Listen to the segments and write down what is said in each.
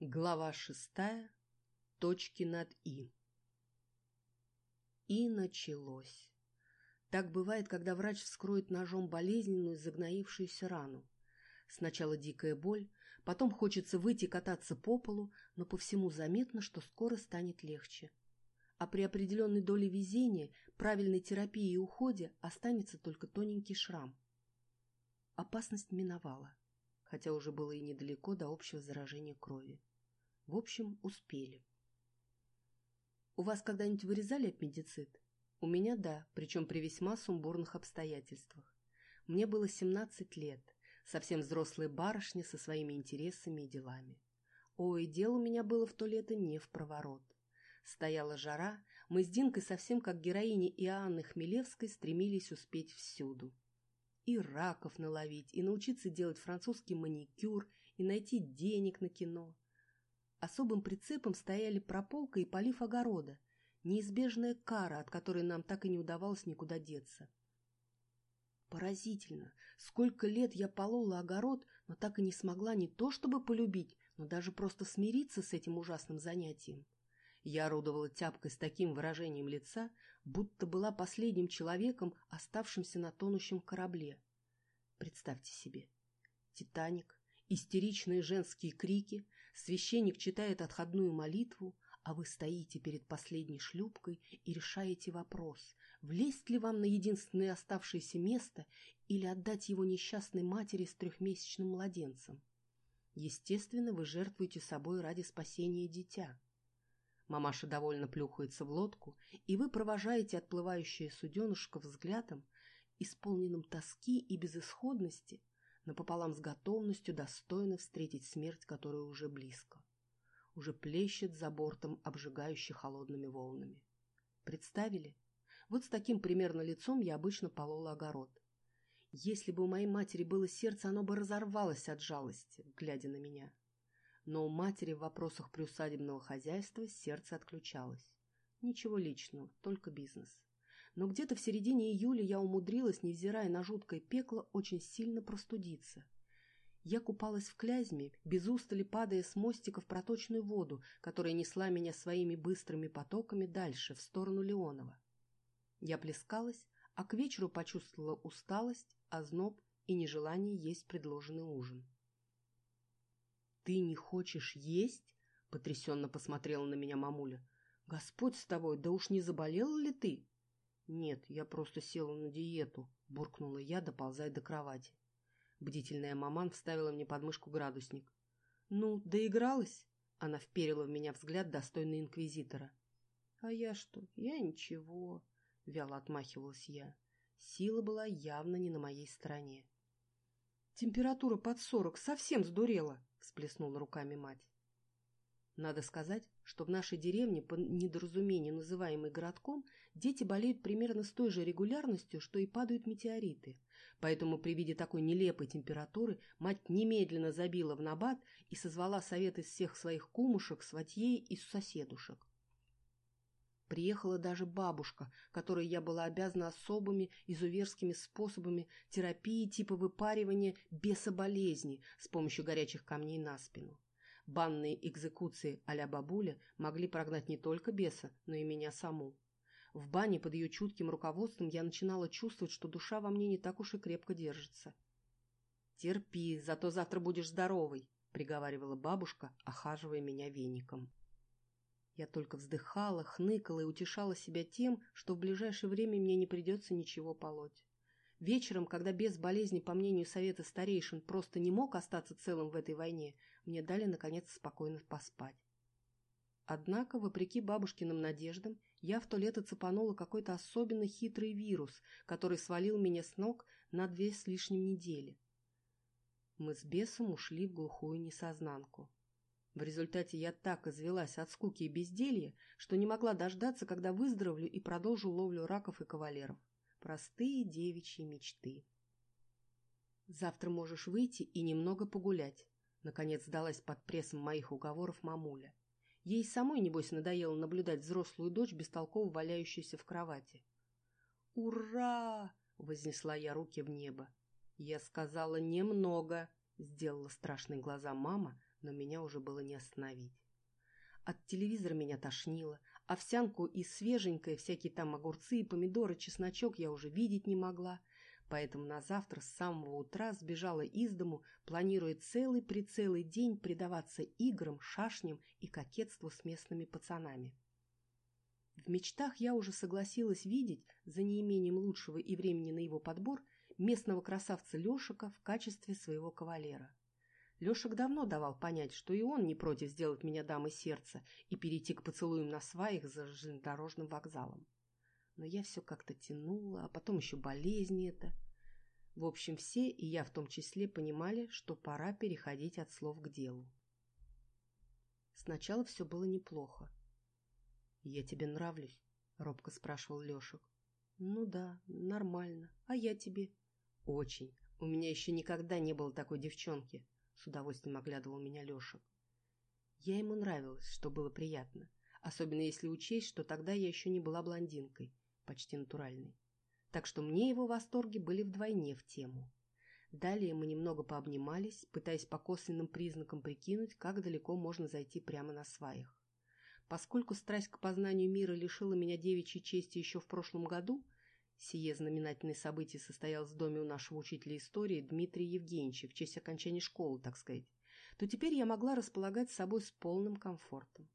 Глава шестая. Точки над «и». И началось. Так бывает, когда врач вскроет ножом болезненную загноившуюся рану. Сначала дикая боль, потом хочется выйти кататься по полу, но по всему заметно, что скоро станет легче. А при определенной доле везения, правильной терапии и уходе останется только тоненький шрам. Опасность миновала, хотя уже было и недалеко до общего заражения крови. В общем, успели. У вас когда-нибудь вырезали аппендицит? У меня да, причем при весьма сумбурных обстоятельствах. Мне было 17 лет, совсем взрослая барышня со своими интересами и делами. Ой, дело у меня было в то лето не в проворот. Стояла жара, мы с Динкой совсем как героини Иоанны Хмелевской стремились успеть всюду. И раков наловить, и научиться делать французский маникюр, и найти денег на кино. Особым прицепом стояли прополка и полив огорода, неизбежная кара, от которой нам так и не удавалось никуда деться. Поразительно, сколько лет я полола огород, но так и не смогла не то чтобы полюбить, но даже просто смириться с этим ужасным занятием. Я орудовала тяпкой с таким выражением лица, будто была последним человеком, оставшимся на тонущем корабле. Представьте себе. Титаник, Истеричные женские крики, священник читает отходную молитву, а вы стоите перед последней шлюпкой и решаете вопрос, влезть ли вам на единственное оставшееся место или отдать его несчастной матери с трехмесячным младенцем. Естественно, вы жертвуете собой ради спасения дитя. Мамаша довольно плюхается в лодку, и вы провожаете отплывающее суденышко взглядом, исполненным тоски и безысходности, напополам с готовностью достойно встретить смерть, которая уже близко. Уже плещет за бортом, обжигающий холодными волнами. Представили? Вот с таким примерно лицом я обычно полола огород. Если бы у моей матери было сердце, оно бы разорвалось от жалости, глядя на меня. Но у матери в вопросах приусадебного хозяйства сердце отключалось. Ничего личного, только бизнес но где-то в середине июля я умудрилась, невзирая на жуткое пекло, очень сильно простудиться. Я купалась в Клязьме, без устали падая с мостика в проточную воду, которая несла меня своими быстрыми потоками дальше, в сторону Леонова. Я плескалась, а к вечеру почувствовала усталость, озноб и нежелание есть предложенный ужин. «Ты не хочешь есть?» — потрясенно посмотрела на меня мамуля. «Господь с тобой, да уж не заболела ли ты?» «Нет, я просто села на диету», — буркнула я, доползая до кровати. Бдительная маман вставила мне под мышку градусник. «Ну, доигралась?» Она вперила в меня взгляд, достойный инквизитора. «А я что? Я ничего», — вяло отмахивалась я. Сила была явно не на моей стороне. «Температура под сорок, совсем сдурела!» — всплеснула руками мать. Надо сказать, что в нашей деревне, по недоразумению называемой городком, дети болеют примерно с той же регулярностью, что и падают метеориты. Поэтому при виде такой нелепой температуры мать немедленно забила в набат и созвала совет из всех своих кумушек, сватьей и соседушек. Приехала даже бабушка, которой я была обязана особыми изуверскими способами терапии типа выпаривания бесоболезни с помощью горячих камней на спину. Банные экзекуции а-ля бабуля могли прогнать не только беса, но и меня саму. В бане под ее чутким руководством я начинала чувствовать, что душа во мне не так уж и крепко держится. «Терпи, зато завтра будешь здоровой», — приговаривала бабушка, охаживая меня веником. Я только вздыхала, хныкала и утешала себя тем, что в ближайшее время мне не придется ничего полоть. Вечером, когда без болезни, по мнению совета старейшин, просто не мог остаться целым в этой войне, мне дали, наконец, спокойно поспать. Однако, вопреки бабушкиным надеждам, я в то лето цепанула какой-то особенно хитрый вирус, который свалил меня с ног на две с лишним недели. Мы с бесом ушли в глухую несознанку. В результате я так извелась от скуки и безделья, что не могла дождаться, когда выздоровлю и продолжу ловлю раков и кавалеров. Простые девичьи мечты. Завтра можешь выйти и немного погулять. Наконец сдалась под прессом моих уговоров мамуля. Ей самой, небось, надоело наблюдать взрослую дочь, бестолково валяющуюся в кровати. «Ура!» — вознесла я руки в небо. «Я сказала немного», — сделала страшные глаза мама, но меня уже было не остановить. От телевизора меня тошнило, овсянку и свеженькое, всякие там огурцы, помидоры, чесночок я уже видеть не могла, поэтому на завтра с самого утра сбежала из дому, планируя целый-прицелый день предаваться играм, шашням и кокетству с местными пацанами. В мечтах я уже согласилась видеть, за неимением лучшего и времени на его подбор, местного красавца Лешика в качестве своего кавалера. Лешек давно давал понять, что и он не против сделать меня дамой сердца и перейти к поцелуям на сваях за железнодорожным вокзалом. Но я все как-то тянула, а потом еще болезни это. В общем, все, и я в том числе, понимали, что пора переходить от слов к делу. Сначала все было неплохо. «Я тебе нравлюсь?» — робко спрашивал Лешек. «Ну да, нормально. А я тебе?» «Очень. У меня еще никогда не было такой девчонки», с удовольствием оглядывал меня Лешек. Я ему нравилась, что было приятно, особенно если учесть, что тогда я еще не была блондинкой, почти натуральной. Так что мне его восторги были вдвойне в тему. Далее мы немного пообнимались, пытаясь по косвенным признакам прикинуть, как далеко можно зайти прямо на сваях. Поскольку страсть к познанию мира лишила меня девичьей чести еще в прошлом году, Сие знаменательное событие состоялось в доме у нашего учителя истории Дмитрия Евгеньевича в честь окончания школы, так сказать, то теперь я могла располагать собой с полным комфортом.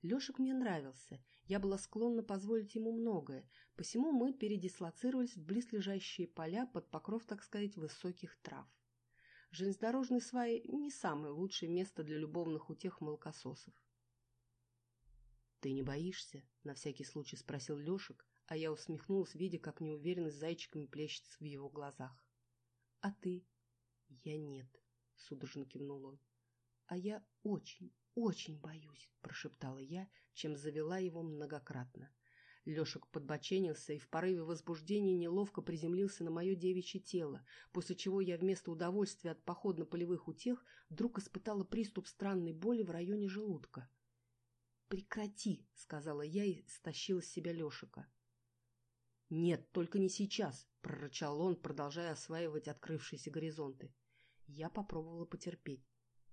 Лешек мне нравился, я была склонна позволить ему многое, посему мы передислоцировались в близлежащие поля под покров, так сказать, высоких трав. Железнодорожные сваи – не самое лучшее место для любовных утех молокососов. «Ты не боишься?» – на всякий случай спросил Лешек, а я усмехнулась, видя, как неуверенность зайчиками плещется в его глазах. «А ты?» «Я нет», — судорожно кивнул он. «А я очень, очень боюсь», — прошептала я, чем завела его многократно. Лешек подбоченился и в порыве возбуждения неловко приземлился на мое девичье тело, после чего я вместо удовольствия от походно-полевых утех вдруг испытала приступ странной боли в районе желудка. «Прекрати!» — сказала я и стащила с себя Лешика. «Нет, только не сейчас», — прорычал он, продолжая осваивать открывшиеся горизонты. Я попробовала потерпеть.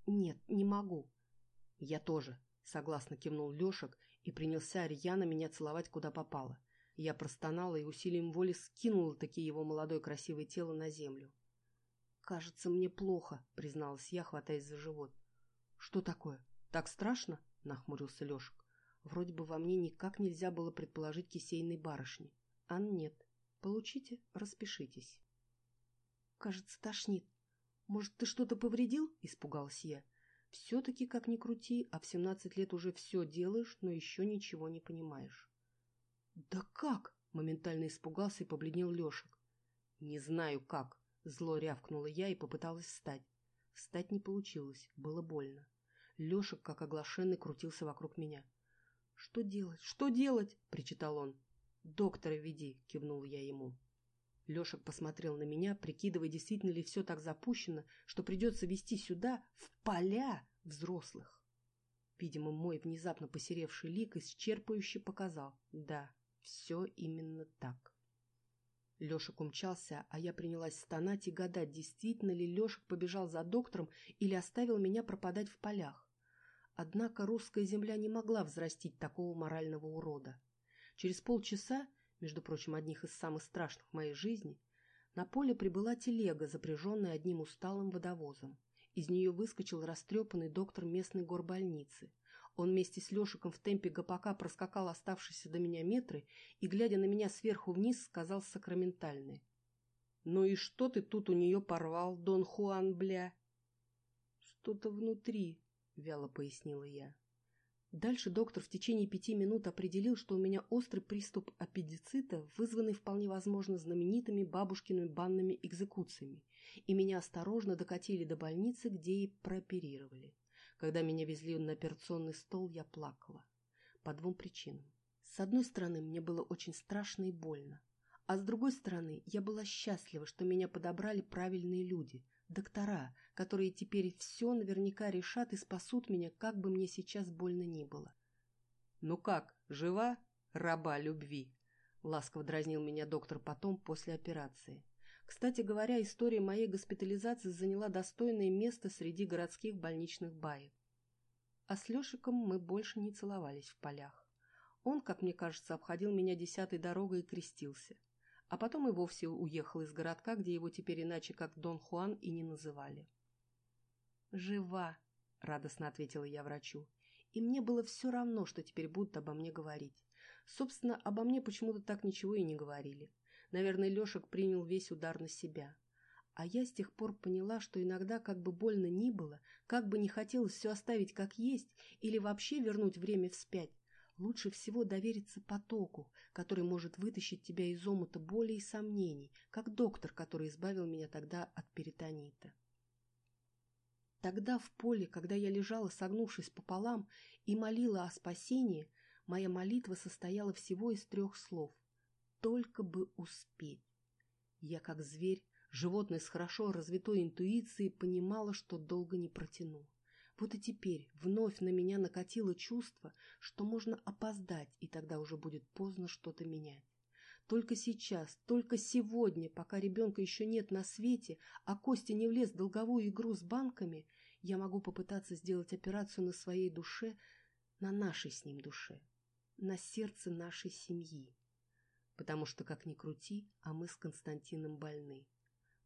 «Нет, не могу». «Я тоже», — согласно кивнул Лешек и принялся рьяно меня целовать куда попало. Я простонала и усилием воли скинула таки его молодое красивое тело на землю. «Кажется, мне плохо», — призналась я, хватаясь за живот. «Что такое? Так страшно?» — нахмурился Лешек. Вроде бы во мне никак нельзя было предположить кисейной барышни. Ан нет. Получите, распишитесь. Кажется, тошнит. Может, ты что-то повредил? Испугалась я. Все-таки, как ни крути, а в семнадцать лет уже все делаешь, но еще ничего не понимаешь. Да как? Моментально испугался и побледнел Лешек. Не знаю как. Зло рявкнула я и попыталась встать. Встать не получилось, было больно. Лешек, как оглашенный, крутился вокруг меня. «Что делать? Что делать?» — причитал он. «Доктора веди», — кивнул я ему. Лешек посмотрел на меня, прикидывая, действительно ли все так запущено, что придется вести сюда, в поля взрослых. Видимо, мой внезапно посеревший лик исчерпывающе показал. Да, все именно так. Лешек умчался, а я принялась стонать и гадать, действительно ли Лешек побежал за доктором или оставил меня пропадать в полях. Однако русская земля не могла взрастить такого морального урода. Через полчаса, между прочим, одних из самых страшных в моей жизни, на поле прибыла телега, запряженная одним усталым водовозом. Из нее выскочил растрепанный доктор местной горбольницы. Он вместе с Лешиком в темпе ГПК проскакал оставшиеся до меня метры и, глядя на меня сверху вниз, сказал сакраментальное. «Ну и что ты тут у нее порвал, Дон Хуан, бля?» «Что-то внутри», — вяло пояснила я. Дальше доктор в течение пяти минут определил, что у меня острый приступ аппендицита, вызванный вполне возможно знаменитыми бабушкиными банными экзекуциями, и меня осторожно докатили до больницы, где и прооперировали. Когда меня везли на операционный стол, я плакала. По двум причинам. С одной стороны, мне было очень страшно и больно. А с другой стороны, я была счастлива, что меня подобрали правильные люди, доктора, которые теперь все наверняка решат и спасут меня, как бы мне сейчас больно ни было. «Ну как, жива, раба любви?» — ласково дразнил меня доктор потом, после операции. Кстати говоря, история моей госпитализации заняла достойное место среди городских больничных баек. А с Лешиком мы больше не целовались в полях. Он, как мне кажется, обходил меня десятой дорогой и крестился. А потом и вовсе уехал из городка, где его теперь иначе как Дон Хуан и не называли. «Жива!» — радостно ответила я врачу. И мне было все равно, что теперь будут обо мне говорить. Собственно, обо мне почему-то так ничего и не говорили. Наверное, Лешек принял весь удар на себя. А я с тех пор поняла, что иногда, как бы больно ни было, как бы не хотелось все оставить как есть или вообще вернуть время вспять, лучше всего довериться потоку, который может вытащить тебя из омута боли и сомнений, как доктор, который избавил меня тогда от перитонита. Тогда в поле, когда я лежала, согнувшись пополам, и молила о спасении, моя молитва состояла всего из трех слов только бы успеть. Я, как зверь, животное с хорошо развитой интуицией, понимала, что долго не протяну. Вот и теперь вновь на меня накатило чувство, что можно опоздать, и тогда уже будет поздно что-то менять. Только сейчас, только сегодня, пока ребенка еще нет на свете, а Костя не влез в долговую игру с банками, я могу попытаться сделать операцию на своей душе, на нашей с ним душе, на сердце нашей семьи потому что, как ни крути, а мы с Константином больны.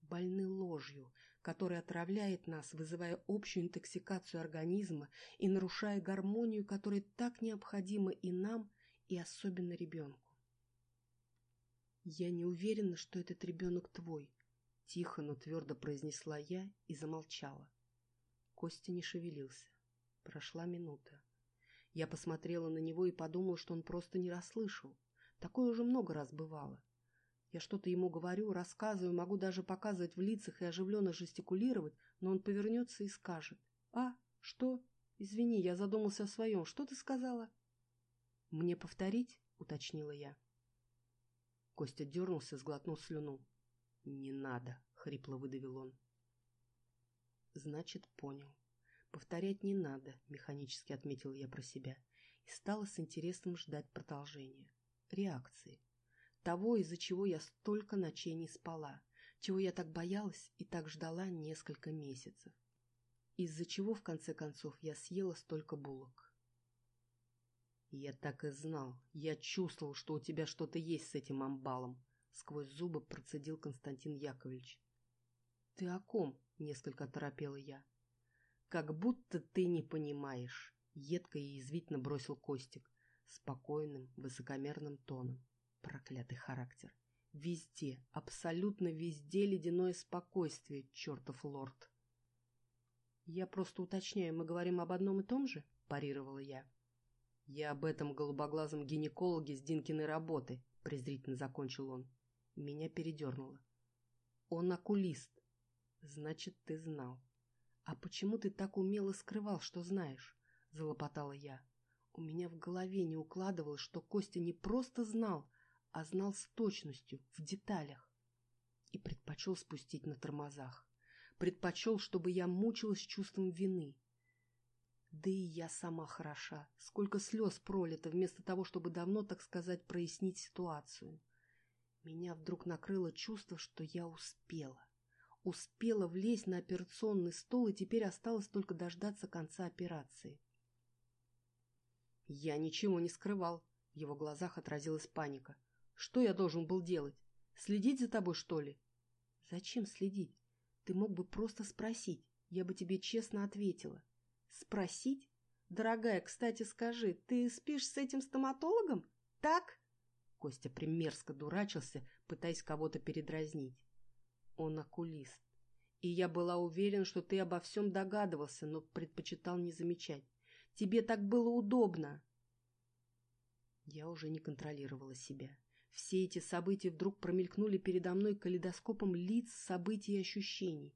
Больны ложью, которая отравляет нас, вызывая общую интоксикацию организма и нарушая гармонию, которая так необходима и нам, и особенно ребенку. «Я не уверена, что этот ребенок твой», — тихо, но твердо произнесла я и замолчала. Костя не шевелился. Прошла минута. Я посмотрела на него и подумала, что он просто не расслышал. Такое уже много раз бывало. Я что-то ему говорю, рассказываю, могу даже показывать в лицах и оживленно жестикулировать, но он повернется и скажет. «А, что? Извини, я задумался о своем. Что ты сказала?» «Мне повторить?» — уточнила я. Костя дернулся, сглотнул слюну. «Не надо», — хрипло выдавил он. «Значит, понял. Повторять не надо», — механически отметил я про себя и стала с интересом ждать продолжения реакции. Того, из-за чего я столько ночей не спала, чего я так боялась и так ждала несколько месяцев. Из-за чего, в конце концов, я съела столько булок. «Я так и знал. Я чувствовал, что у тебя что-то есть с этим амбалом», — сквозь зубы процедил Константин Яковлевич. «Ты о ком?» — несколько торопела я. «Как будто ты не понимаешь», — едко и язвительно бросил Костик спокойным, высокомерным тоном. Проклятый характер. Везде, абсолютно везде ледяное спокойствие, чертов лорд. «Я просто уточняю, мы говорим об одном и том же?» – парировала я. «Я об этом голубоглазом гинекологе с Динкиной работы», – презрительно закончил он. Меня передернуло. «Он окулист. Значит, ты знал. А почему ты так умело скрывал, что знаешь?» – залопотала я. У меня в голове не укладывалось, что Костя не просто знал, а знал с точностью, в деталях. И предпочел спустить на тормозах. Предпочел, чтобы я мучилась чувством вины. Да и я сама хороша. Сколько слез пролито, вместо того, чтобы давно, так сказать, прояснить ситуацию. Меня вдруг накрыло чувство, что я успела. Успела влезть на операционный стол, и теперь осталось только дождаться конца операции. Я ничего не скрывал. В его глазах отразилась паника. Что я должен был делать? Следить за тобой, что ли? Зачем следить? Ты мог бы просто спросить. Я бы тебе честно ответила. Спросить? Дорогая, кстати, скажи, ты спишь с этим стоматологом? Так? Костя примерзко дурачился, пытаясь кого-то передразнить. Он окулист. И я была уверена, что ты обо всем догадывался, но предпочитал не замечать. Тебе так было удобно. Я уже не контролировала себя. Все эти события вдруг промелькнули передо мной калейдоскопом лиц, событий и ощущений.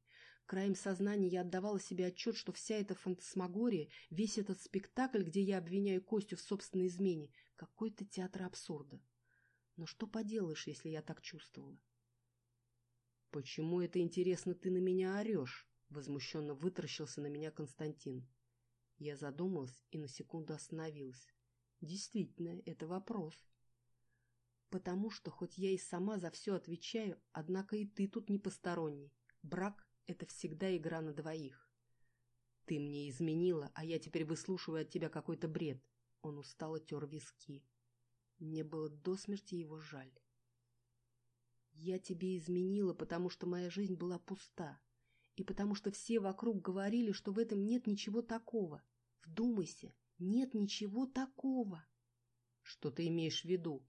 Краем сознания я отдавала себе отчет, что вся эта фантасмагория, весь этот спектакль, где я обвиняю Костю в собственной измене, какой-то театр абсурда. Но что поделаешь, если я так чувствовала? «Почему это, интересно, ты на меня орешь?» — возмущенно вытаращился на меня Константин. Я задумалась и на секунду остановилась. Действительно, это вопрос. Потому что, хоть я и сама за все отвечаю, однако и ты тут не посторонний. Брак — это всегда игра на двоих. Ты мне изменила, а я теперь выслушиваю от тебя какой-то бред. Он устало тер виски. Мне было до смерти его жаль. Я тебе изменила, потому что моя жизнь была пуста. И потому что все вокруг говорили, что в этом нет ничего такого. Вдумайся, нет ничего такого. Что ты имеешь в виду?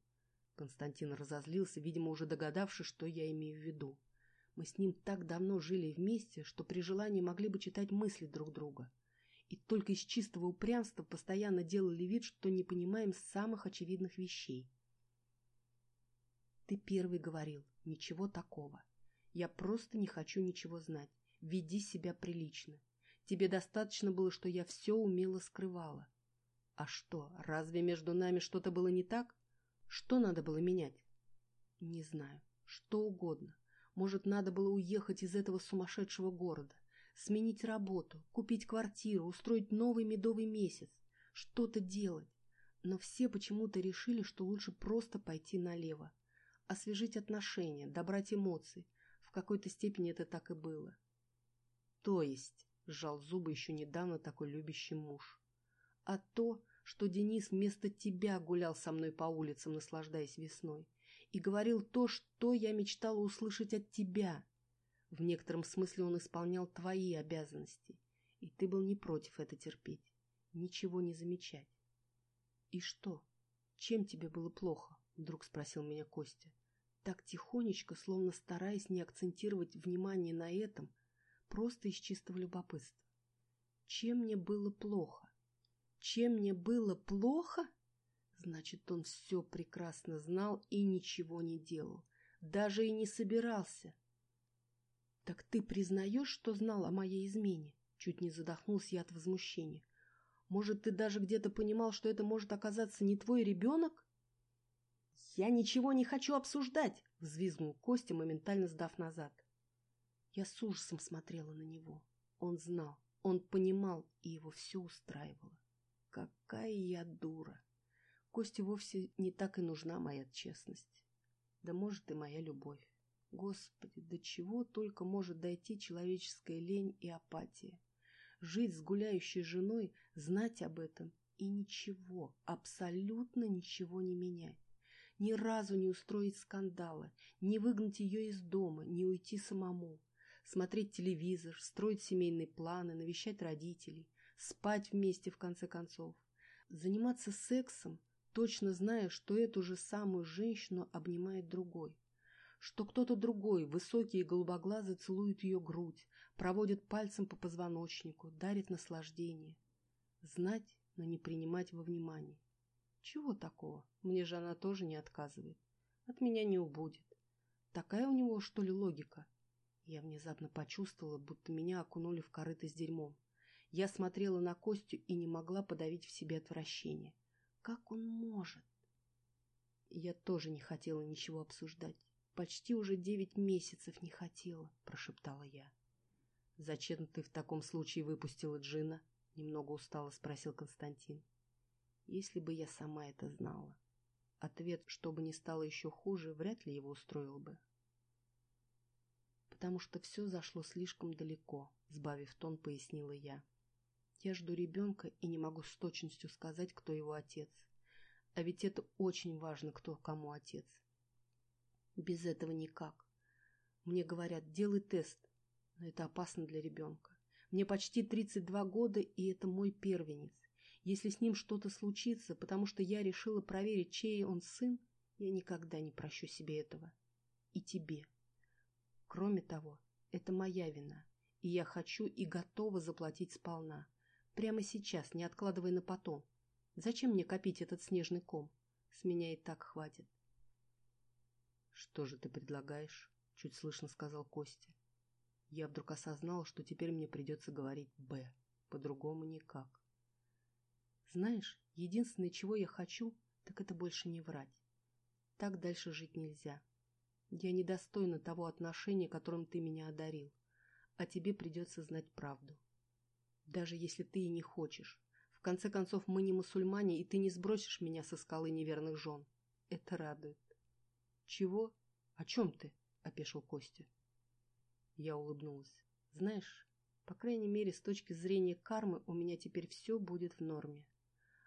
Константин разозлился, видимо, уже догадавшись, что я имею в виду. Мы с ним так давно жили вместе, что при желании могли бы читать мысли друг друга. И только из чистого упрямства постоянно делали вид, что не понимаем самых очевидных вещей. Ты первый говорил, ничего такого. Я просто не хочу ничего знать. Веди себя прилично. Тебе достаточно было, что я все умело скрывала. А что, разве между нами что-то было не так? Что надо было менять? Не знаю. Что угодно. Может, надо было уехать из этого сумасшедшего города, сменить работу, купить квартиру, устроить новый медовый месяц, что-то делать. Но все почему-то решили, что лучше просто пойти налево, освежить отношения, добрать эмоции. В какой-то степени это так и было. То есть, сжал зубы еще недавно такой любящий муж. А то, что Денис вместо тебя гулял со мной по улицам, наслаждаясь весной, и говорил то, что я мечтала услышать от тебя. В некотором смысле он исполнял твои обязанности, и ты был не против это терпеть, ничего не замечать. — И что? Чем тебе было плохо? — вдруг спросил меня Костя. Так тихонечко, словно стараясь не акцентировать внимание на этом, просто из чистого любопытства. Чем мне было плохо? Чем мне было плохо? Значит, он все прекрасно знал и ничего не делал. Даже и не собирался. Так ты признаешь, что знал о моей измене? Чуть не задохнулся я от возмущения. Может, ты даже где-то понимал, что это может оказаться не твой ребенок? Я ничего не хочу обсуждать, взвизгнул Костя, моментально сдав назад. Я с ужасом смотрела на него. Он знал, он понимал, и его все устраивало. Какая я дура! Косте вовсе не так и нужна моя честность. Да может и моя любовь. Господи, до чего только может дойти человеческая лень и апатия. Жить с гуляющей женой, знать об этом и ничего, абсолютно ничего не менять. Ни разу не устроить скандала, не выгнать ее из дома, не уйти самому. Смотреть телевизор, строить семейные планы, навещать родителей, спать вместе в конце концов. Заниматься сексом, точно зная, что эту же самую женщину обнимает другой. Что кто-то другой, высокий и голубоглазый, целует ее грудь, проводит пальцем по позвоночнику, дарит наслаждение. Знать, но не принимать во внимание. Чего такого? Мне же она тоже не отказывает. От меня не убудет. Такая у него, что ли, логика? Я внезапно почувствовала, будто меня окунули в корыто с дерьмом. Я смотрела на Костю и не могла подавить в себе отвращение. Как он может? Я тоже не хотела ничего обсуждать. Почти уже девять месяцев не хотела, прошептала я. Зачем ты в таком случае выпустила Джина? Немного устало спросил Константин. Если бы я сама это знала. Ответ, чтобы не стало еще хуже, вряд ли его устроил бы. Потому что все зашло слишком далеко, сбавив тон, пояснила я. Я жду ребенка и не могу с точностью сказать, кто его отец. А ведь это очень важно, кто кому отец. Без этого никак. Мне говорят, делай тест, но это опасно для ребенка. Мне почти 32 года, и это мой первенец. Если с ним что-то случится, потому что я решила проверить, чей он сын, я никогда не прощу себе этого. И тебе. Кроме того, это моя вина, и я хочу и готова заплатить сполна. Прямо сейчас, не откладывай на потом. Зачем мне копить этот снежный ком? С меня и так хватит. Что же ты предлагаешь? Чуть слышно сказал Костя. Я вдруг осознал, что теперь мне придется говорить «Б». По-другому никак. Знаешь, единственное, чего я хочу, так это больше не врать. Так дальше жить нельзя. Я недостойна того отношения, которым ты меня одарил, а тебе придется знать правду даже если ты и не хочешь. В конце концов, мы не мусульмане, и ты не сбросишь меня со скалы неверных жен. Это радует. Чего? О чем ты? — опешил Костя. Я улыбнулась. Знаешь, по крайней мере, с точки зрения кармы у меня теперь все будет в норме.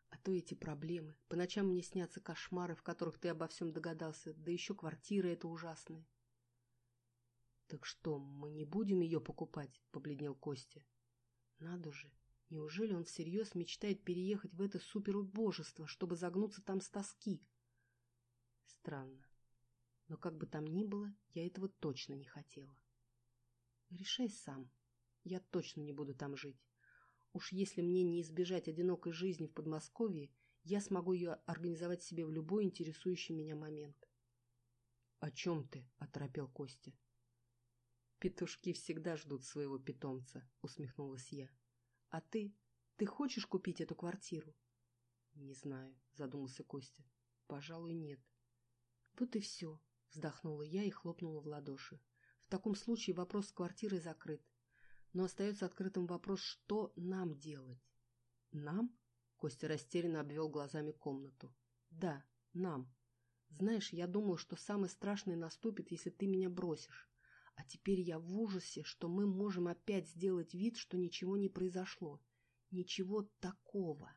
А то эти проблемы. По ночам мне снятся кошмары, в которых ты обо всем догадался, да еще квартира эта ужасная. Так что, мы не будем ее покупать? — побледнел Костя. Надо же, неужели он всерьез мечтает переехать в это суперубожество, чтобы загнуться там с тоски? Странно. Но как бы там ни было, я этого точно не хотела. Решай сам. Я точно не буду там жить. Уж если мне не избежать одинокой жизни в Подмосковье, я смогу ее организовать себе в любой интересующий меня момент. — О чем ты? — оторопел Костя. — Петушки всегда ждут своего питомца, — усмехнулась я. — А ты? Ты хочешь купить эту квартиру? — Не знаю, — задумался Костя. — Пожалуй, нет. — Вот и все, — вздохнула я и хлопнула в ладоши. В таком случае вопрос с квартирой закрыт но остается открытым вопрос, что нам делать. Нам? Костя растерянно обвел глазами комнату. Да, нам. Знаешь, я думал, что самое страшное наступит, если ты меня бросишь. А теперь я в ужасе, что мы можем опять сделать вид, что ничего не произошло. Ничего такого.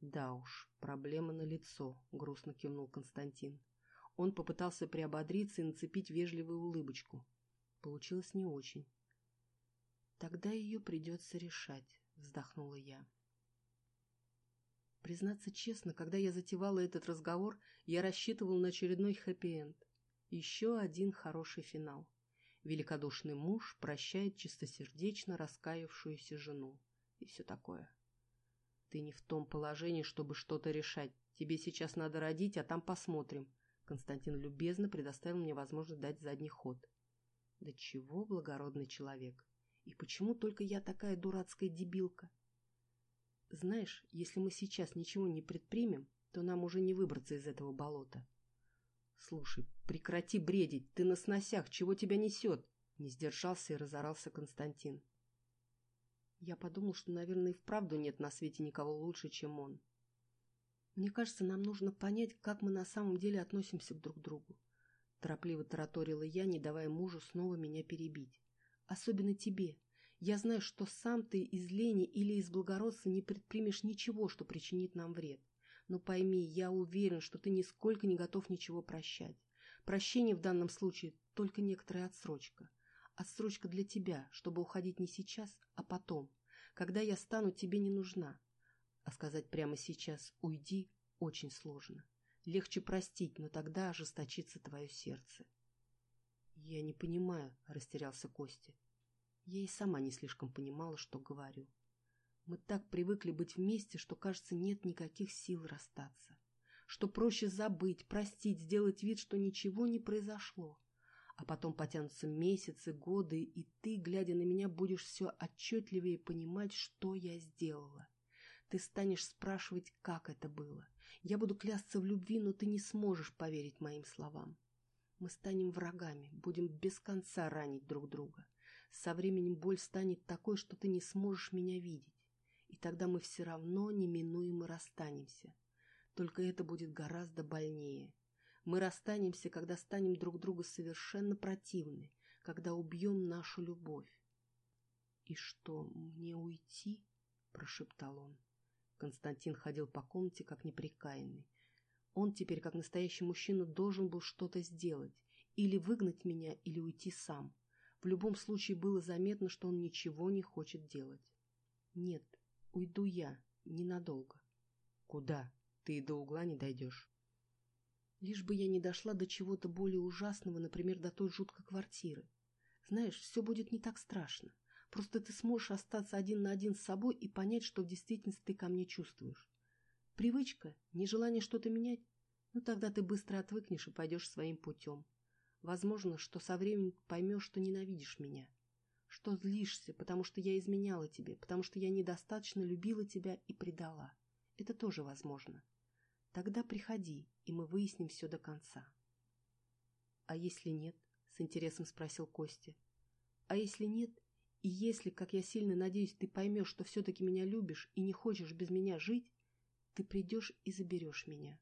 Да уж, проблема на лицо, грустно кивнул Константин. Он попытался приободриться и нацепить вежливую улыбочку. Получилось не очень. Тогда ее придется решать, вздохнула я. Признаться честно, когда я затевала этот разговор, я рассчитывал на очередной хэппи-энд. Еще один хороший финал. Великодушный муж прощает чистосердечно раскаявшуюся жену. И все такое. Ты не в том положении, чтобы что-то решать. Тебе сейчас надо родить, а там посмотрим. Константин любезно предоставил мне возможность дать задний ход. Да чего благородный человек. И почему только я такая дурацкая дебилка? Знаешь, если мы сейчас ничего не предпримем, то нам уже не выбраться из этого болота. Слушай, прекрати бредить, ты на сносях, чего тебя несет? Не сдержался и разорался Константин. Я подумал, что, наверное, и вправду нет на свете никого лучше, чем он. Мне кажется, нам нужно понять, как мы на самом деле относимся друг к другу. Торопливо тараторила я, не давая мужу снова меня перебить. Особенно тебе. Я знаю, что сам ты из лени или из благородства не предпримешь ничего, что причинит нам вред. Но пойми, я уверен, что ты нисколько не готов ничего прощать. Прощение в данном случае только некоторая отсрочка. Отсрочка для тебя, чтобы уходить не сейчас, а потом, когда я стану тебе не нужна. А сказать прямо сейчас «уйди» очень сложно. Легче простить, но тогда ожесточится твое сердце. «Я не понимаю», — растерялся Костя. Я и сама не слишком понимала, что говорю. Мы так привыкли быть вместе, что, кажется, нет никаких сил расстаться. Что проще забыть, простить, сделать вид, что ничего не произошло. А потом потянутся месяцы, годы, и ты, глядя на меня, будешь все отчетливее понимать, что я сделала. Ты станешь спрашивать, как это было. Я буду клясться в любви, но ты не сможешь поверить моим словам. Мы станем врагами, будем без конца ранить друг друга. Со временем боль станет такой, что ты не сможешь меня видеть. И тогда мы все равно неминуемо расстанемся. Только это будет гораздо больнее. Мы расстанемся, когда станем друг другу совершенно противны, когда убьем нашу любовь. — И что, мне уйти? — прошептал он. Константин ходил по комнате, как неприкаянный. Он теперь, как настоящий мужчина, должен был что-то сделать. Или выгнать меня, или уйти сам. В любом случае было заметно, что он ничего не хочет делать. Нет, уйду я, ненадолго. Куда? Ты и до угла не дойдешь. Лишь бы я не дошла до чего-то более ужасного, например, до той жуткой квартиры. Знаешь, все будет не так страшно. Просто ты сможешь остаться один на один с собой и понять, что в действительности ты ко мне чувствуешь. Привычка, нежелание что-то менять? Ну, тогда ты быстро отвыкнешь и пойдешь своим путем. Возможно, что со временем поймешь, что ненавидишь меня. Что злишься, потому что я изменяла тебе, потому что я недостаточно любила тебя и предала. Это тоже возможно. Тогда приходи, и мы выясним все до конца. — А если нет? — с интересом спросил Костя. — А если нет, и если, как я сильно надеюсь, ты поймешь, что все-таки меня любишь и не хочешь без меня жить, ты придешь и заберешь меня.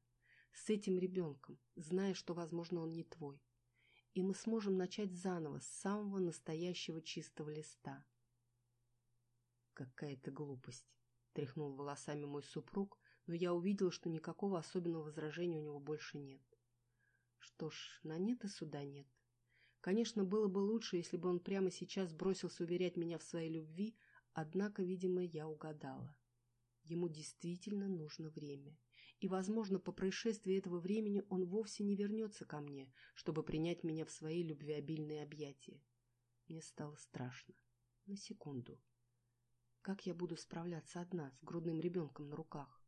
с этим ребенком, зная, что, возможно, он не твой. И мы сможем начать заново, с самого настоящего чистого листа. Какая-то глупость, тряхнул волосами мой супруг, но я увидел, что никакого особенного возражения у него больше нет. Что ж, на нет и суда нет. Конечно, было бы лучше, если бы он прямо сейчас бросился уверять меня в своей любви, однако, видимо, я угадала. Ему действительно нужно время. И, возможно, по происшествии этого времени он вовсе не вернется ко мне, чтобы принять меня в свои любвеобильные объятия. Мне стало страшно. На секунду. Как я буду справляться одна, с грудным ребенком на руках?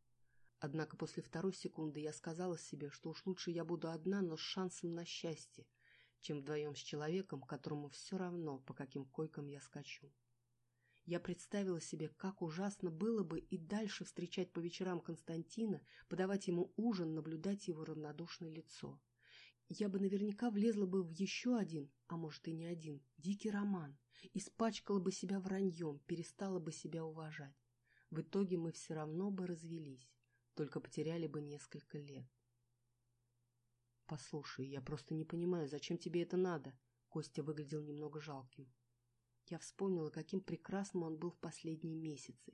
Однако после второй секунды я сказала себе, что уж лучше я буду одна, но с шансом на счастье, чем вдвоем с человеком, которому все равно, по каким койкам я скачу. Я представила себе, как ужасно было бы и дальше встречать по вечерам Константина, подавать ему ужин, наблюдать его равнодушное лицо. Я бы наверняка влезла бы в еще один, а может и не один, дикий роман, испачкала бы себя враньем, перестала бы себя уважать. В итоге мы все равно бы развелись, только потеряли бы несколько лет. «Послушай, я просто не понимаю, зачем тебе это надо?» Костя выглядел немного жалким. Я вспомнила, каким прекрасным он был в последние месяцы.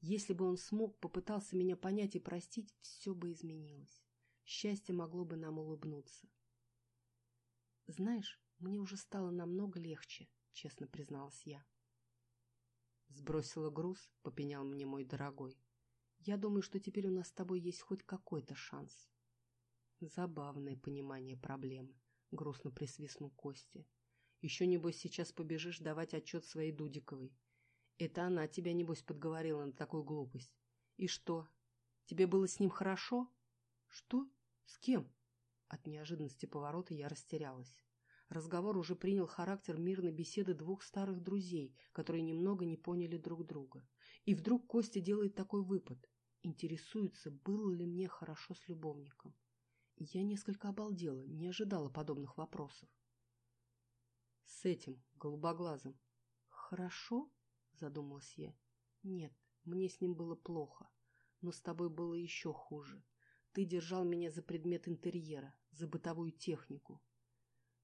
Если бы он смог, попытался меня понять и простить, все бы изменилось. Счастье могло бы нам улыбнуться. «Знаешь, мне уже стало намного легче», — честно призналась я. Сбросила груз, попенял мне мой дорогой. «Я думаю, что теперь у нас с тобой есть хоть какой-то шанс». Забавное понимание проблемы, грустно присвистнул Костя. Еще, небось, сейчас побежишь давать отчет своей Дудиковой. Это она тебя, небось, подговорила на такую глупость. И что? Тебе было с ним хорошо? Что? С кем? От неожиданности поворота я растерялась. Разговор уже принял характер мирной беседы двух старых друзей, которые немного не поняли друг друга. И вдруг Костя делает такой выпад. Интересуется, было ли мне хорошо с любовником. Я несколько обалдела, не ожидала подобных вопросов. С этим, голубоглазым. Хорошо? Задумалась я. Нет, мне с ним было плохо. Но с тобой было еще хуже. Ты держал меня за предмет интерьера, за бытовую технику.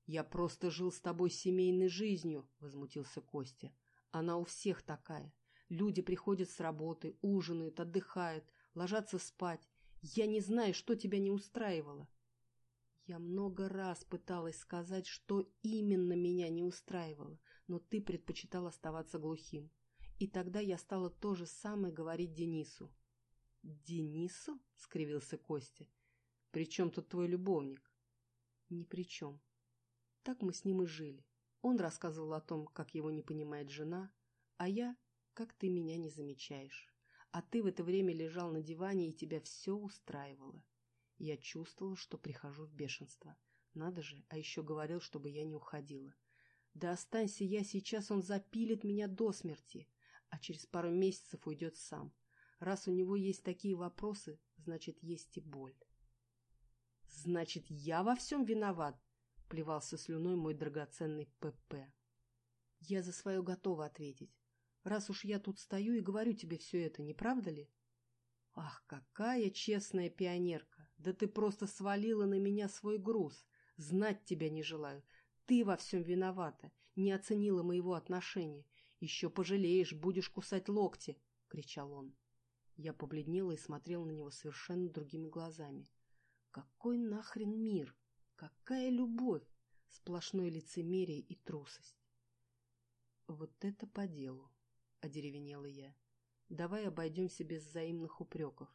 Я просто жил с тобой семейной жизнью, возмутился Костя. Она у всех такая. Люди приходят с работы, ужинают, отдыхают, ложатся спать. Я не знаю, что тебя не устраивало. Я много раз пыталась сказать, что именно меня не устраивало, но ты предпочитал оставаться глухим. И тогда я стала то же самое говорить Денису. «Денису?» — скривился Костя. «При чем тут твой любовник?» «Ни при чем. Так мы с ним и жили. Он рассказывал о том, как его не понимает жена, а я, как ты меня не замечаешь. А ты в это время лежал на диване, и тебя все устраивало. Я чувствовала, что прихожу в бешенство. Надо же, а еще говорил, чтобы я не уходила. Да останься я сейчас, он запилит меня до смерти, а через пару месяцев уйдет сам. Раз у него есть такие вопросы, значит, есть и боль. «Значит, я во всем виноват?» — плевался слюной мой драгоценный ПП. «Я за свое готова ответить. Раз уж я тут стою и говорю тебе все это, не правда ли?» «Ах, какая честная пионерка! Да ты просто свалила на меня свой груз. Знать тебя не желаю. Ты во всем виновата. Не оценила моего отношения. Еще пожалеешь, будешь кусать локти, — кричал он. Я побледнела и смотрела на него совершенно другими глазами. Какой нахрен мир? Какая любовь? Сплошное лицемерие и трусость. Вот это по делу, — одеревенела я. Давай обойдемся без взаимных упреков.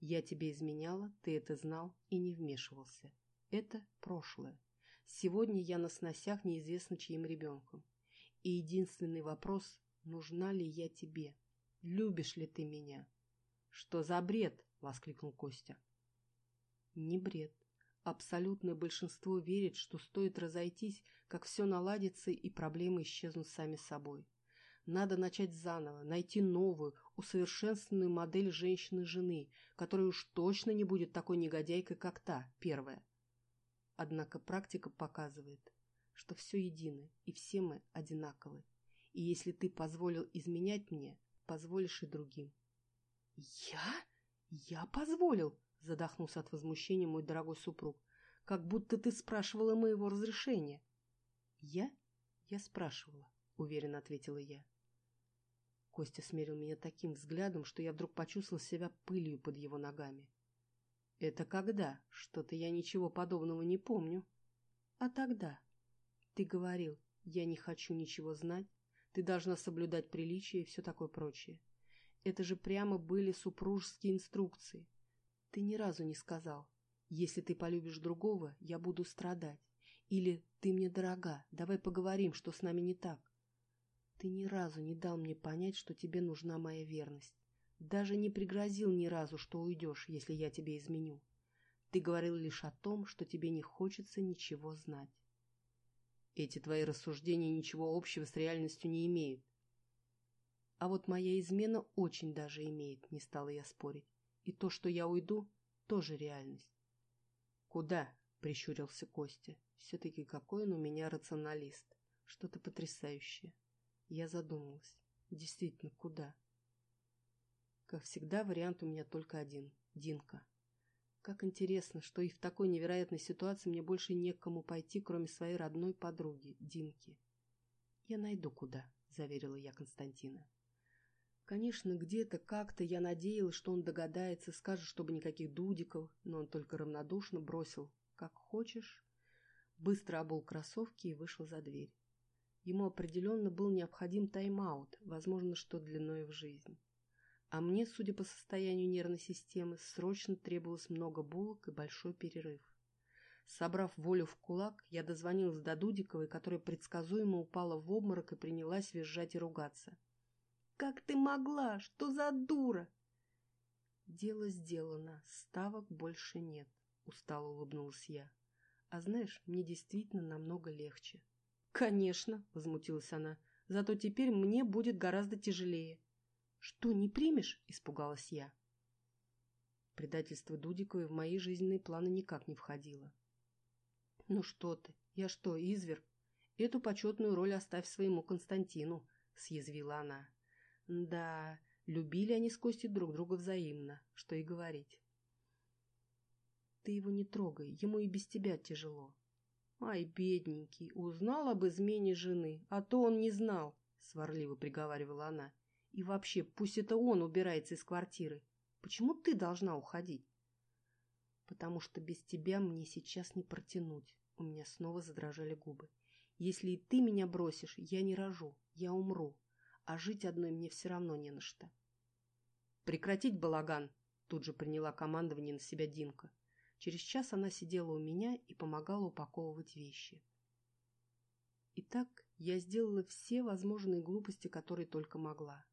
Я тебе изменяла, ты это знал и не вмешивался. Это прошлое. Сегодня я на сносях неизвестно чьим ребенком. И единственный вопрос, нужна ли я тебе? Любишь ли ты меня? Что за бред? Воскликнул Костя. Не бред. Абсолютное большинство верит, что стоит разойтись, как все наладится и проблемы исчезнут сами собой. Надо начать заново, найти новую, усовершенствованную модель женщины-жены, которая уж точно не будет такой негодяйкой, как та, первая. Однако практика показывает, что все едино, и все мы одинаковы. И если ты позволил изменять мне, позволишь и другим. «Я? Я позволил?» – задохнулся от возмущения мой дорогой супруг. «Как будто ты спрашивала моего разрешения». «Я? Я спрашивала», — уверенно ответила я. Костя смерил меня таким взглядом, что я вдруг почувствовал себя пылью под его ногами. «Это когда? Что-то я ничего подобного не помню». «А тогда?» «Ты говорил, я не хочу ничего знать, ты должна соблюдать приличие и все такое прочее. Это же прямо были супружеские инструкции. Ты ни разу не сказал, если ты полюбишь другого, я буду страдать. Или ты мне дорога, давай поговорим, что с нами не так. Ты ни разу не дал мне понять, что тебе нужна моя верность. Даже не пригрозил ни разу, что уйдешь, если я тебе изменю. Ты говорил лишь о том, что тебе не хочется ничего знать. Эти твои рассуждения ничего общего с реальностью не имеют. А вот моя измена очень даже имеет, не стала я спорить. И то, что я уйду, тоже реальность. Куда? Прищурился Костя. Все-таки какой он у меня рационалист. Что-то потрясающее. Я задумалась. Действительно, куда? Как всегда, вариант у меня только один. Динка. Как интересно, что и в такой невероятной ситуации мне больше некому пойти, кроме своей родной подруги, Динки. «Я найду куда», — заверила я Константина. Конечно, где-то, как-то я надеялась, что он догадается, скажет, чтобы никаких дудиков, но он только равнодушно бросил «как хочешь», быстро обул кроссовки и вышел за дверь. Ему определенно был необходим тайм-аут, возможно, что длиной в жизнь. А мне, судя по состоянию нервной системы, срочно требовалось много булок и большой перерыв. Собрав волю в кулак, я дозвонилась до Дудиковой, которая предсказуемо упала в обморок и принялась визжать и ругаться. «Как ты могла? Что за дура?» «Дело сделано. Ставок больше нет», — устало улыбнулась я. «А знаешь, мне действительно намного легче». «Конечно», — возмутилась она. «Зато теперь мне будет гораздо тяжелее. «Что, не примешь?» – испугалась я. Предательство Дудиковой в мои жизненные планы никак не входило. «Ну что ты? Я что, изверг? Эту почетную роль оставь своему Константину», – съязвила она. «Да, любили они с Костей друг друга взаимно, что и говорить». «Ты его не трогай, ему и без тебя тяжело». «Ай, бедненький, узнал об измене жены, а то он не знал», – сварливо приговаривала она. И вообще, пусть это он убирается из квартиры. Почему ты должна уходить? Потому что без тебя мне сейчас не протянуть. У меня снова задрожали губы. Если и ты меня бросишь, я не рожу, я умру. А жить одной мне все равно не на что. Прекратить балаган, тут же приняла командование на себя Динка. Через час она сидела у меня и помогала упаковывать вещи. Итак, я сделала все возможные глупости, которые только могла.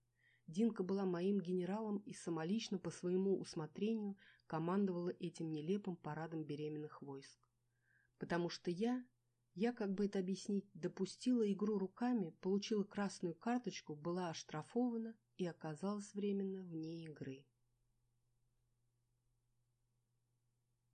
Динка была моим генералом и самолично по своему усмотрению командовала этим нелепым парадом беременных войск. Потому что я, я, как бы это объяснить, допустила игру руками, получила красную карточку, была оштрафована и оказалась временно вне игры.